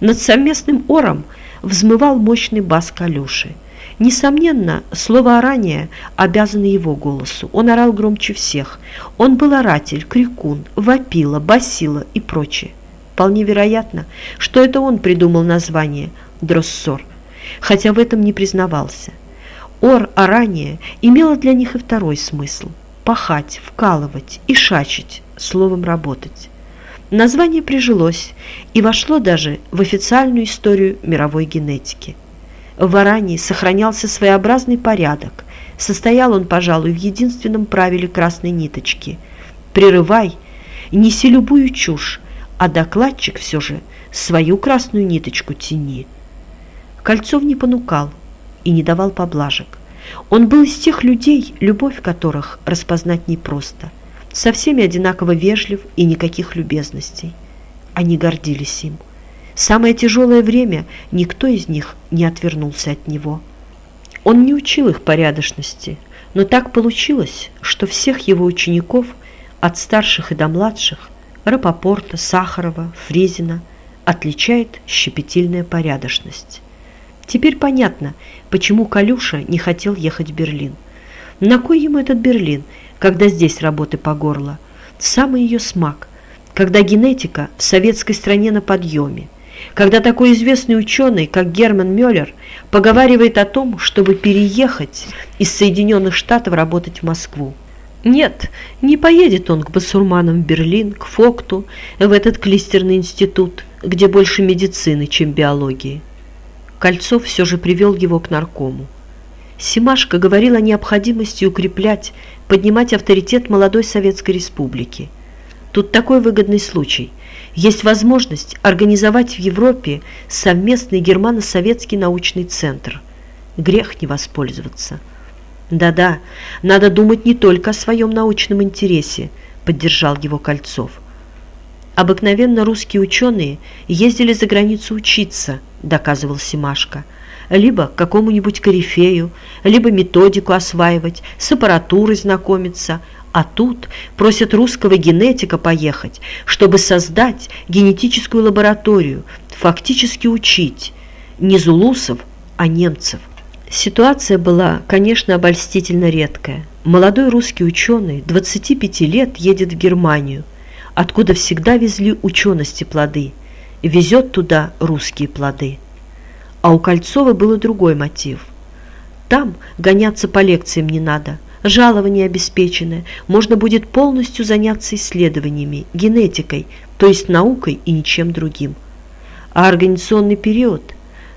Над совместным ором взмывал мощный бас Калюши. Несомненно, слово «орание» обязано его голосу. Он орал громче всех. Он был оратель, крикун, вопила, басила и прочее. Вполне вероятно, что это он придумал название «Дроссор», хотя в этом не признавался. Ор орание имело для них и второй смысл – пахать, вкалывать и шачить, словом работать. Название прижилось и вошло даже в официальную историю мировой генетики. В Арании сохранялся своеобразный порядок. Состоял он, пожалуй, в единственном правиле красной ниточки. «Прерывай, неси любую чушь, а докладчик все же свою красную ниточку тяни». Кольцов не понукал и не давал поблажек. Он был из тех людей, любовь которых распознать непросто – со всеми одинаково вежлив и никаких любезностей. Они гордились им. Самое тяжелое время никто из них не отвернулся от него. Он не учил их порядочности, но так получилось, что всех его учеников, от старших и до младших, Рапопорта, Сахарова, Фрезина, отличает щепетильная порядочность. Теперь понятно, почему Калюша не хотел ехать в Берлин. На кой ему этот Берлин, когда здесь работы по горло. Самый ее смак, когда генетика в советской стране на подъеме, когда такой известный ученый, как Герман Мюллер, поговаривает о том, чтобы переехать из Соединенных Штатов работать в Москву. Нет, не поедет он к басурманам в Берлин, к Фокту, в этот клистерный институт, где больше медицины, чем биологии. Кольцов все же привел его к наркому. Симашко говорил о необходимости укреплять, поднимать авторитет молодой Советской Республики. Тут такой выгодный случай. Есть возможность организовать в Европе совместный германо-советский научный центр. Грех не воспользоваться. Да-да, надо думать не только о своем научном интересе, поддержал его Кольцов. Обыкновенно русские ученые ездили за границу учиться, доказывал Симашко либо к какому-нибудь корифею, либо методику осваивать, с аппаратурой знакомиться, а тут просят русского генетика поехать, чтобы создать генетическую лабораторию, фактически учить не зулусов, а немцев. Ситуация была, конечно, обольстительно редкая. Молодой русский ученый 25 лет едет в Германию, откуда всегда везли учености плоды, везет туда русские плоды. А у Кольцова был другой мотив. Там гоняться по лекциям не надо, жалование обеспеченное, можно будет полностью заняться исследованиями, генетикой, то есть наукой и ничем другим. А организационный период?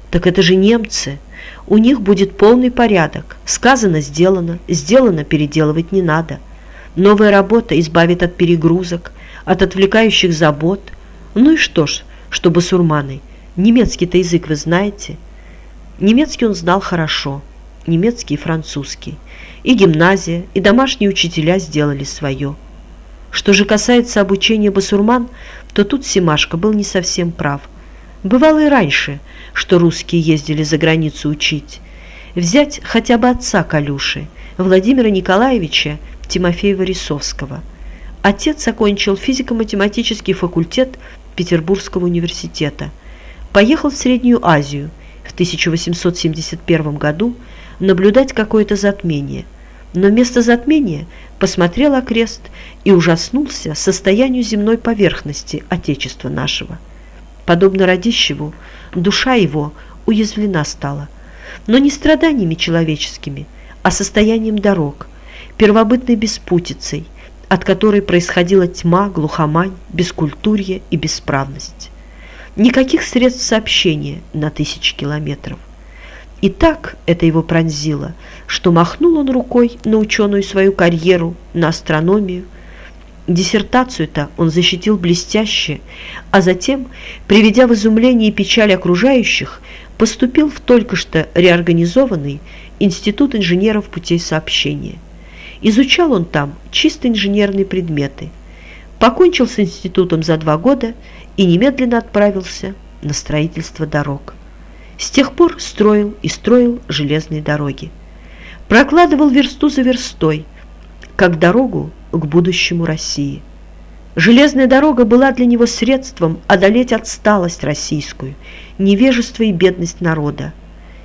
Так это же немцы. У них будет полный порядок. Сказано – сделано, сделано – переделывать не надо. Новая работа избавит от перегрузок, от отвлекающих забот. Ну и что ж, что басурманы – Немецкий-то язык вы знаете? Немецкий он знал хорошо, немецкий и французский. И гимназия, и домашние учителя сделали свое. Что же касается обучения басурман, то тут Симашко был не совсем прав. Бывало и раньше, что русские ездили за границу учить. Взять хотя бы отца Калюши, Владимира Николаевича Тимофеева-Рисовского. Отец окончил физико-математический факультет Петербургского университета – поехал в Среднюю Азию в 1871 году наблюдать какое-то затмение, но вместо затмения посмотрел окрест и ужаснулся состоянию земной поверхности Отечества нашего. Подобно Радищеву, душа его уязвлена стала, но не страданиями человеческими, а состоянием дорог, первобытной беспутицей, от которой происходила тьма, глухомань, бескультурье и бесправность. Никаких средств сообщения на тысячи километров. И так это его пронзило, что махнул он рукой на ученую свою карьеру, на астрономию. Диссертацию-то он защитил блестяще, а затем, приведя в изумление и печаль окружающих, поступил в только что реорганизованный Институт инженеров путей сообщения. Изучал он там чисто инженерные предметы. Покончил с институтом за два года и немедленно отправился на строительство дорог. С тех пор строил и строил железные дороги. Прокладывал версту за верстой, как дорогу к будущему России. Железная дорога была для него средством одолеть отсталость российскую, невежество и бедность народа,